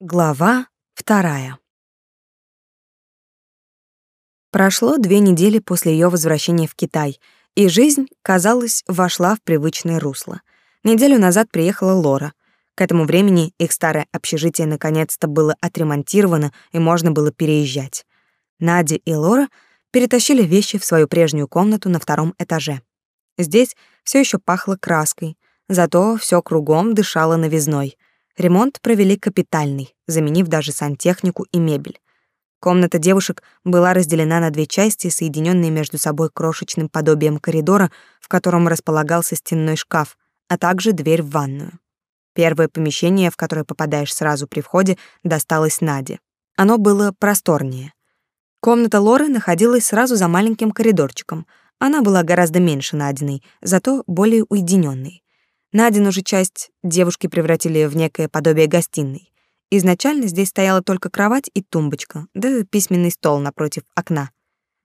Глава вторая. Прошло две недели после ее возвращения в Китай, и жизнь, казалось, вошла в привычное русло. Неделю назад приехала Лора. К этому времени их старое общежитие наконец-то было отремонтировано, и можно было переезжать. Надя и Лора перетащили вещи в свою прежнюю комнату на втором этаже. Здесь все еще пахло краской, зато все кругом дышало новизной — Ремонт провели капитальный, заменив даже сантехнику и мебель. Комната девушек была разделена на две части, соединенные между собой крошечным подобием коридора, в котором располагался стенной шкаф, а также дверь в ванную. Первое помещение, в которое попадаешь сразу при входе, досталось Наде. Оно было просторнее. Комната Лоры находилась сразу за маленьким коридорчиком. Она была гораздо меньше Надиной, зато более уединенной. Надину же часть девушки превратили в некое подобие гостиной. Изначально здесь стояла только кровать и тумбочка, да письменный стол напротив окна.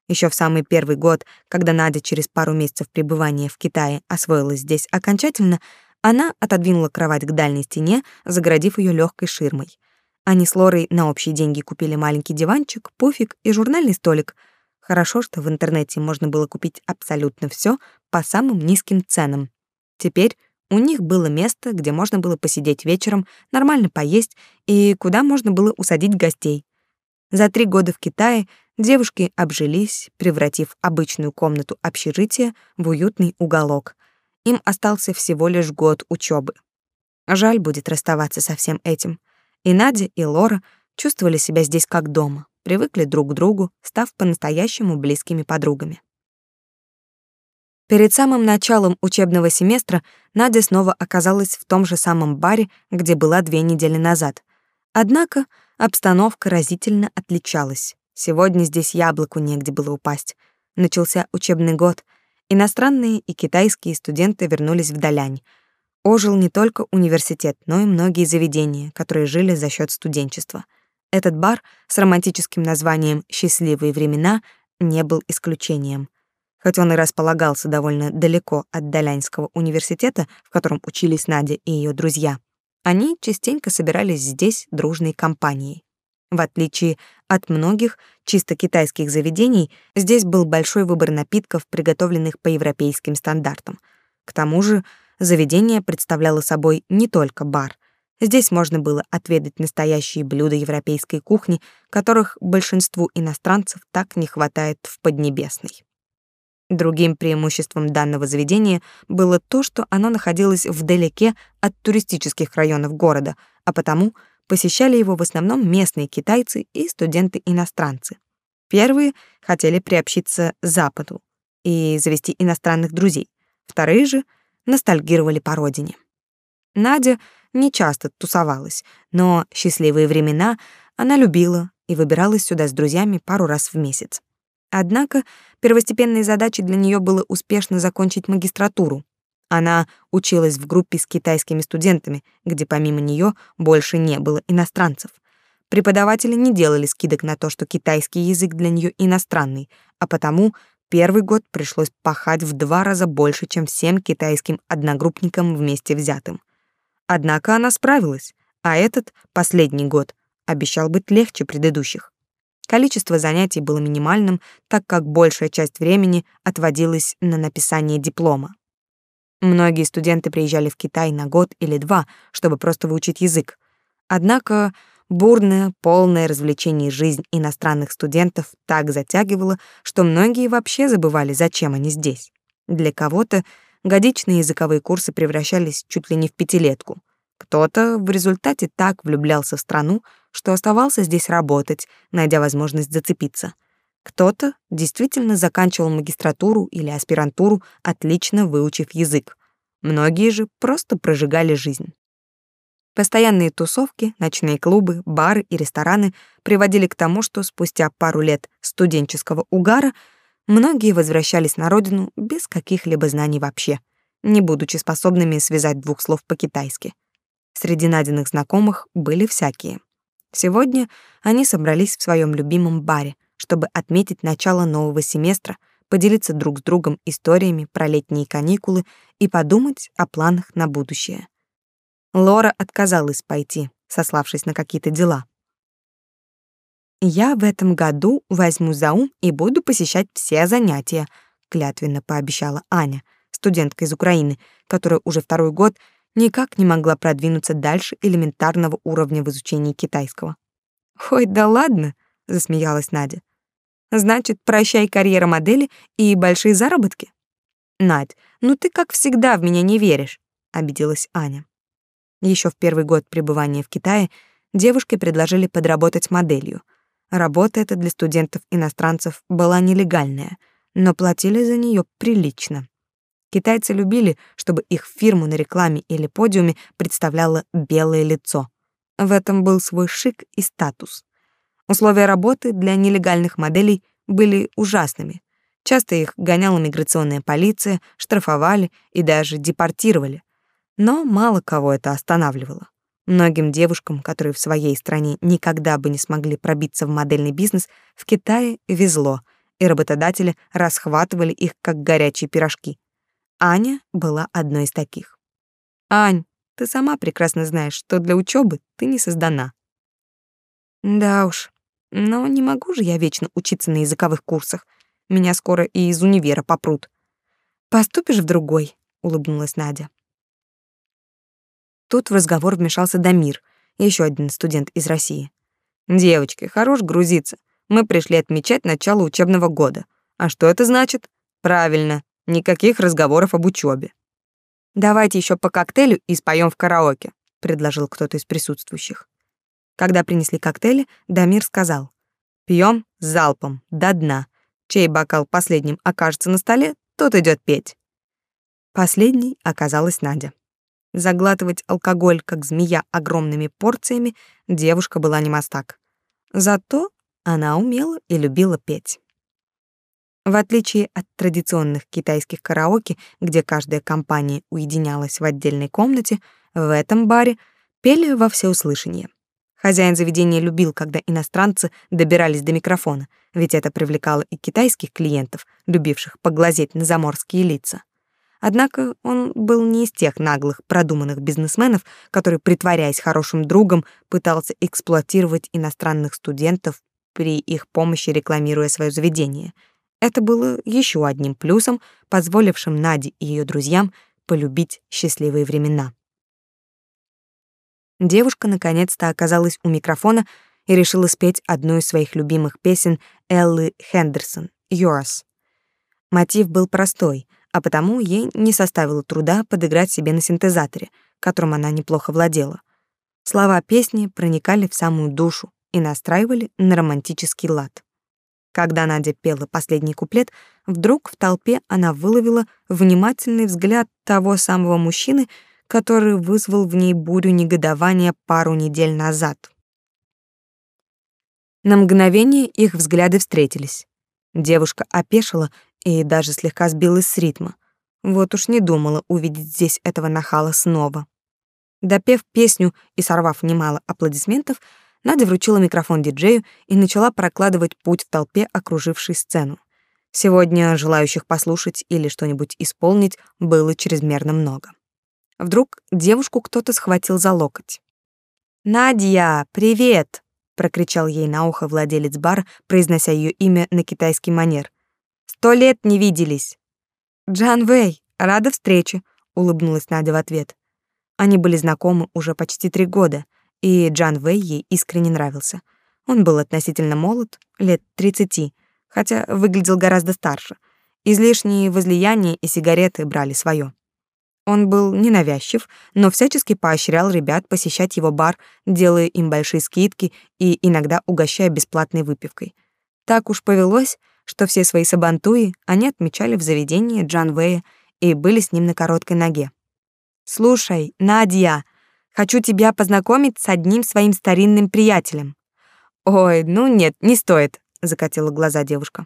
Еще в самый первый год, когда Надя через пару месяцев пребывания в Китае освоилась здесь окончательно, она отодвинула кровать к дальней стене, загородив ее легкой ширмой. Они с Лорой на общие деньги купили маленький диванчик, пуфик и журнальный столик. Хорошо, что в интернете можно было купить абсолютно все по самым низким ценам. Теперь у них было место, где можно было посидеть вечером, нормально поесть и куда можно было усадить гостей. За три года в Китае девушки обжились, превратив обычную комнату общежития в уютный уголок. Им остался всего лишь год учебы. Жаль будет расставаться со всем этим. И Надя, и Лора чувствовали себя здесь как дома, привыкли друг к другу, став по-настоящему близкими подругами. Перед самым началом учебного семестра Надя снова оказалась в том же самом баре, где была две недели назад. Однако обстановка разительно отличалась. Сегодня здесь яблоку негде было упасть. Начался учебный год. Иностранные и китайские студенты вернулись в Далянь. Ожил не только университет, но и многие заведения, которые жили за счет студенчества. Этот бар с романтическим названием «Счастливые времена» не был исключением. Хоть он и располагался довольно далеко от Далянского университета, в котором учились Надя и ее друзья, они частенько собирались здесь дружной компанией. В отличие от многих чисто китайских заведений, здесь был большой выбор напитков, приготовленных по европейским стандартам. К тому же, заведение представляло собой не только бар. Здесь можно было отведать настоящие блюда европейской кухни, которых большинству иностранцев так не хватает в Поднебесной. Другим преимуществом данного заведения было то, что оно находилось вдалеке от туристических районов города, а потому посещали его в основном местные китайцы и студенты-иностранцы. Первые хотели приобщиться Западу и завести иностранных друзей, вторые же ностальгировали по родине. Надя не часто тусовалась, но счастливые времена она любила и выбиралась сюда с друзьями пару раз в месяц. Однако первостепенной задачей для нее было успешно закончить магистратуру. Она училась в группе с китайскими студентами, где помимо нее больше не было иностранцев. Преподаватели не делали скидок на то, что китайский язык для нее иностранный, а потому первый год пришлось пахать в два раза больше, чем всем китайским одногруппникам вместе взятым. Однако она справилась, а этот, последний год, обещал быть легче предыдущих. Количество занятий было минимальным, так как большая часть времени отводилась на написание диплома. Многие студенты приезжали в Китай на год или два, чтобы просто выучить язык. Однако бурная, полная развлечений жизнь иностранных студентов так затягивала, что многие вообще забывали, зачем они здесь. Для кого-то годичные языковые курсы превращались чуть ли не в пятилетку. Кто-то в результате так влюблялся в страну, что оставался здесь работать, найдя возможность зацепиться. Кто-то действительно заканчивал магистратуру или аспирантуру, отлично выучив язык. Многие же просто прожигали жизнь. Постоянные тусовки, ночные клубы, бары и рестораны приводили к тому, что спустя пару лет студенческого угара многие возвращались на родину без каких-либо знаний вообще, не будучи способными связать двух слов по-китайски. Среди найденных знакомых были всякие. Сегодня они собрались в своем любимом баре, чтобы отметить начало нового семестра, поделиться друг с другом историями про летние каникулы и подумать о планах на будущее. Лора отказалась пойти, сославшись на какие-то дела. «Я в этом году возьму за ум и буду посещать все занятия», клятвенно пообещала Аня, студентка из Украины, которая уже второй год никак не могла продвинуться дальше элементарного уровня в изучении китайского. «Ой, да ладно», — засмеялась Надя. «Значит, прощай карьера модели и большие заработки?» «Надь, ну ты как всегда в меня не веришь», — обиделась Аня. Еще в первый год пребывания в Китае девушке предложили подработать моделью. Работа эта для студентов-иностранцев была нелегальная, но платили за нее прилично. Китайцы любили, чтобы их фирму на рекламе или подиуме представляло белое лицо. В этом был свой шик и статус. Условия работы для нелегальных моделей были ужасными. Часто их гоняла миграционная полиция, штрафовали и даже депортировали. Но мало кого это останавливало. Многим девушкам, которые в своей стране никогда бы не смогли пробиться в модельный бизнес, в Китае везло, и работодатели расхватывали их как горячие пирожки. Аня была одной из таких. «Ань, ты сама прекрасно знаешь, что для учебы ты не создана». «Да уж, но не могу же я вечно учиться на языковых курсах. Меня скоро и из универа попрут. Поступишь в другой, улыбнулась Надя. Тут в разговор вмешался Дамир, еще один студент из России. Девочки, хорош грузиться. Мы пришли отмечать начало учебного года. А что это значит? Правильно, никаких разговоров об учебе. Давайте еще по коктейлю и споем в караоке, предложил кто-то из присутствующих. Когда принесли коктейли, Дамир сказал: "Пьем залпом до дна. Чей бокал последним окажется на столе, тот идет петь. Последней оказалась Надя. Заглатывать алкоголь, как змея, огромными порциями девушка была не мастак. Зато она умела и любила петь. В отличие от традиционных китайских караоке, где каждая компания уединялась в отдельной комнате, в этом баре пели во всеуслышание. Хозяин заведения любил, когда иностранцы добирались до микрофона, ведь это привлекало и китайских клиентов, любивших поглазеть на заморские лица. Однако он был не из тех наглых, продуманных бизнесменов, который, притворяясь хорошим другом, пытался эксплуатировать иностранных студентов при их помощи рекламируя свое заведение. Это было еще одним плюсом, позволившим Наде и ее друзьям полюбить счастливые времена. Девушка наконец-то оказалась у микрофона и решила спеть одну из своих любимых песен Эллы Хендерсон «Yours». Мотив был простой, а потому ей не составило труда подыграть себе на синтезаторе, которым она неплохо владела. Слова песни проникали в самую душу и настраивали на романтический лад. Когда Надя пела последний куплет, вдруг в толпе она выловила внимательный взгляд того самого мужчины, который вызвал в ней бурю негодования пару недель назад. На мгновение их взгляды встретились. Девушка опешила и даже слегка сбилась с ритма. Вот уж не думала увидеть здесь этого нахала снова. Допев песню и сорвав немало аплодисментов, Надя вручила микрофон диджею и начала прокладывать путь в толпе, окружившей сцену. Сегодня желающих послушать или что-нибудь исполнить было чрезмерно много. Вдруг девушку кто-то схватил за локоть. «Надя, привет!» — прокричал ей на ухо владелец бара, произнося ее имя на китайский манер. «Сто лет не виделись!» «Джан Вэй, рада встрече!» — улыбнулась Надя в ответ. Они были знакомы уже почти три года, и Джан Вэй ей искренне нравился. Он был относительно молод, лет тридцати, хотя выглядел гораздо старше. Излишние возлияния и сигареты брали свое. Он был ненавязчив, но всячески поощрял ребят посещать его бар, делая им большие скидки и иногда угощая бесплатной выпивкой. Так уж повелось, что все свои сабантуи они отмечали в заведении Джан Вэя и были с ним на короткой ноге. «Слушай, Надя, хочу тебя познакомить с одним своим старинным приятелем». «Ой, ну нет, не стоит», — закатила глаза девушка.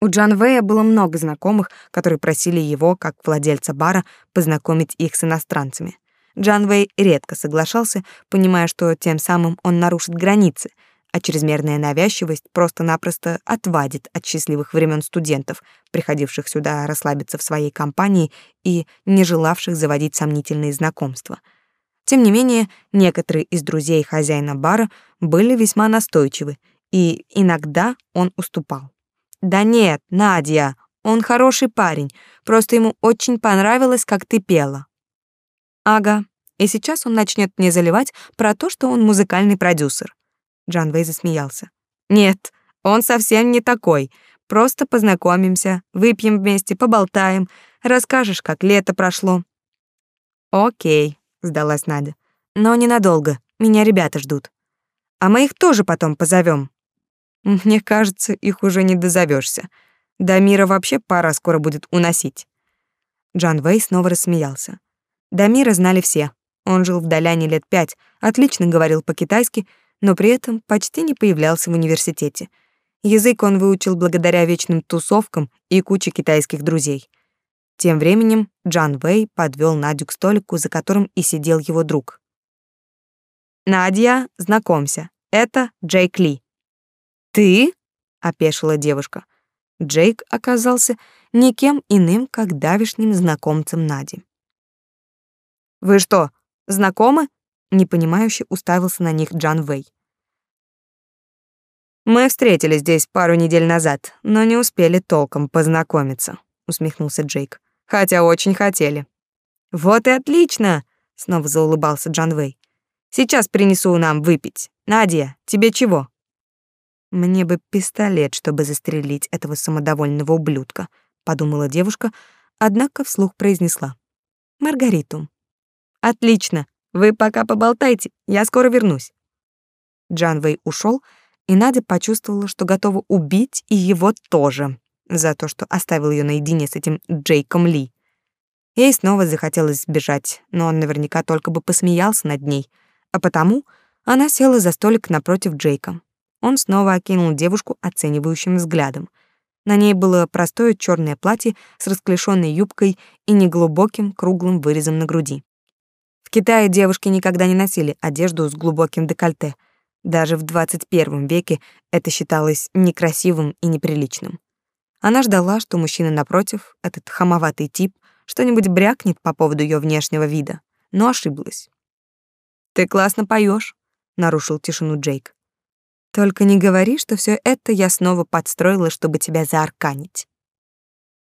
У Джан Вэя было много знакомых, которые просили его, как владельца бара, познакомить их с иностранцами. Джан Вэй редко соглашался, понимая, что тем самым он нарушит границы, а чрезмерная навязчивость просто-напросто отвадит от счастливых времен студентов, приходивших сюда расслабиться в своей компании и не желавших заводить сомнительные знакомства. Тем не менее, некоторые из друзей хозяина бара были весьма настойчивы, и иногда он уступал. «Да нет, Надя, он хороший парень, просто ему очень понравилось, как ты пела». «Ага, и сейчас он начнет мне заливать про то, что он музыкальный продюсер». Джан Вэй засмеялся. «Нет, он совсем не такой. Просто познакомимся, выпьем вместе, поболтаем, расскажешь, как лето прошло». «Окей», — сдалась Надя. «Но ненадолго, меня ребята ждут. А мы их тоже потом позовем. Мне кажется, их уже не дозовешься. До мира вообще пора скоро будет уносить. Джан Вэй снова рассмеялся. Дамира знали все. Он жил в Даляне лет пять, отлично говорил по-китайски, но при этом почти не появлялся в университете. Язык он выучил благодаря вечным тусовкам и куче китайских друзей. Тем временем Джан Вэй подвел Надю к столику, за которым и сидел его друг. «Надя, знакомься, это Джейк Ли». «Ты?» — опешила девушка. Джейк оказался никем иным, как давишним знакомцем Нади. «Вы что, знакомы?» — непонимающе уставился на них Джан Вэй. «Мы встретились здесь пару недель назад, но не успели толком познакомиться», — усмехнулся Джейк. «Хотя очень хотели». «Вот и отлично!» — снова заулыбался Джан Вэй. «Сейчас принесу нам выпить. Надя, тебе чего?» Мне бы пистолет, чтобы застрелить этого самодовольного ублюдка, подумала девушка, однако вслух произнесла: Маргариту. Отлично. Вы пока поболтайте, я скоро вернусь. Джанвей ушел, и Надя почувствовала, что готова убить и его тоже за то, что оставил ее наедине с этим Джейком Ли. Ей снова захотелось сбежать, но он наверняка только бы посмеялся над ней, а потому она села за столик напротив Джейка. Он снова окинул девушку оценивающим взглядом. На ней было простое черное платье с расклешенной юбкой и неглубоким круглым вырезом на груди. В Китае девушки никогда не носили одежду с глубоким декольте. Даже в 21 веке это считалось некрасивым и неприличным. Она ждала, что мужчина напротив, этот хамоватый тип, что-нибудь брякнет по поводу ее внешнего вида, но ошиблась. «Ты классно поешь, нарушил тишину Джейк. Только не говори, что все это я снова подстроила, чтобы тебя заарканить.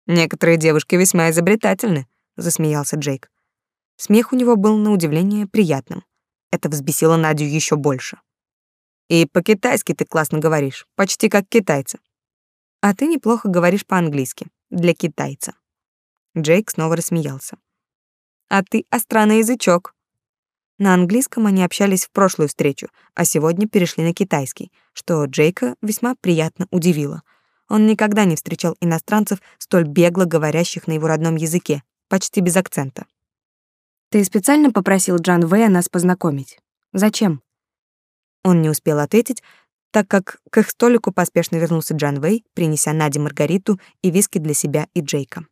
Некоторые девушки весьма изобретательны, засмеялся Джейк. Смех у него был на удивление приятным. Это взбесило Надю еще больше. И по-китайски ты классно говоришь, почти как китайцы. А ты неплохо говоришь по-английски, для китайца. Джейк снова рассмеялся. А ты остранный язычок. На английском они общались в прошлую встречу, а сегодня перешли на китайский, что Джейка весьма приятно удивило. Он никогда не встречал иностранцев, столь бегло говорящих на его родном языке, почти без акцента. «Ты специально попросил Джан Вэя нас познакомить? Зачем?» Он не успел ответить, так как к их столику поспешно вернулся Джан Вэй, принеся Наде Маргариту и виски для себя и Джейка.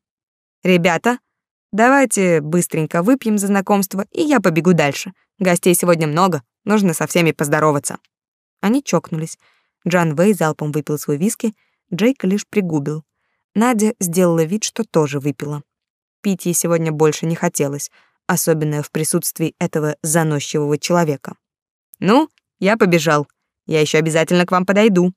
«Ребята, Давайте быстренько выпьем за знакомство, и я побегу дальше. Гостей сегодня много, нужно со всеми поздороваться. Они чокнулись. Джан Вэй залпом выпил свой виски, Джейк лишь пригубил. Надя сделала вид, что тоже выпила. Пить ей сегодня больше не хотелось, особенно в присутствии этого заносчивого человека. «Ну, я побежал. Я еще обязательно к вам подойду».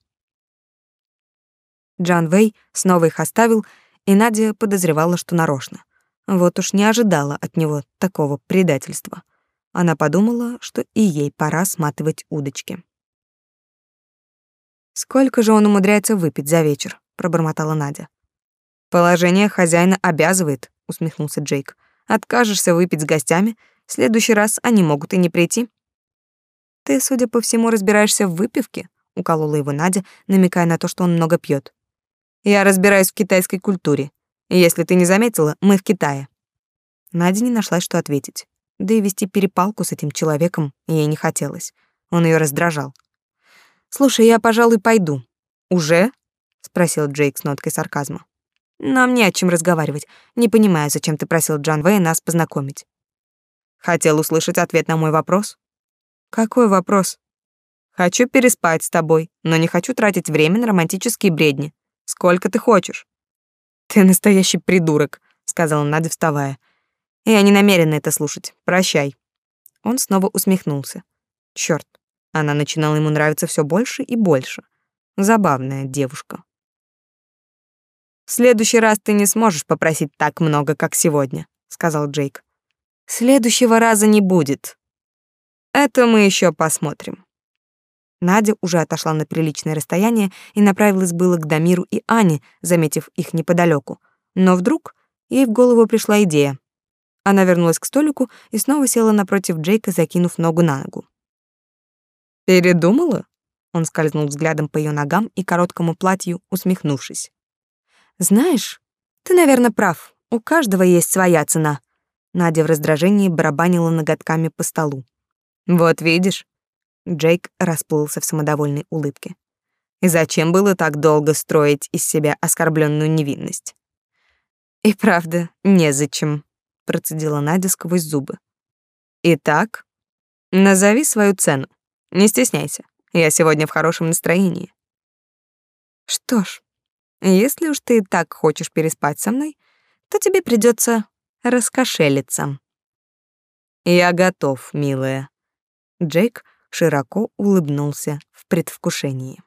Джан Вэй снова их оставил, и Надя подозревала, что нарочно. Вот уж не ожидала от него такого предательства. Она подумала, что и ей пора сматывать удочки. «Сколько же он умудряется выпить за вечер?» — пробормотала Надя. «Положение хозяина обязывает», — усмехнулся Джейк. «Откажешься выпить с гостями, в следующий раз они могут и не прийти». «Ты, судя по всему, разбираешься в выпивке?» — уколола его Надя, намекая на то, что он много пьет. «Я разбираюсь в китайской культуре. Если ты не заметила, мы в Китае. Надя не нашла, что ответить. Да и вести перепалку с этим человеком ей не хотелось. Он ее раздражал. Слушай, я, пожалуй, пойду. Уже? спросил Джейк с ноткой сарказма. Нам не о чем разговаривать. Не понимаю, зачем ты просил Джан Вэй нас познакомить. Хотел услышать ответ на мой вопрос. Какой вопрос? Хочу переспать с тобой, но не хочу тратить время на романтические бредни. Сколько ты хочешь? Ты настоящий придурок, сказала Надя, вставая. Я не намерена это слушать. Прощай. Он снова усмехнулся. Чёрт, она начинала ему нравиться всё больше и больше. Забавная девушка. В следующий раз ты не сможешь попросить так много, как сегодня, сказал Джейк. Следующего раза не будет. Это мы ещё посмотрим. Надя уже отошла на приличное расстояние и направилась было к Дамиру и Ане, заметив их неподалеку. Но вдруг ей в голову пришла идея. Она вернулась к столику и снова села напротив Джейка, закинув ногу на ногу. «Передумала?» Он скользнул взглядом по ее ногам и короткому платью, усмехнувшись. «Знаешь, ты, наверное, прав. У каждого есть своя цена». Надя в раздражении барабанила ноготками по столу. «Вот видишь?» Джейк расплылся в самодовольной улыбке. «И зачем было так долго строить из себя оскорбленную невинность?» «И правда, незачем», процедила Надя сквозь зубы. Итак, назови свою цену. Не стесняйся. Я сегодня в хорошем настроении. Что ж, если уж ты так хочешь переспать со мной, то тебе придется раскошелиться. Я готов, милая. Джейк широко улыбнулся в предвкушении.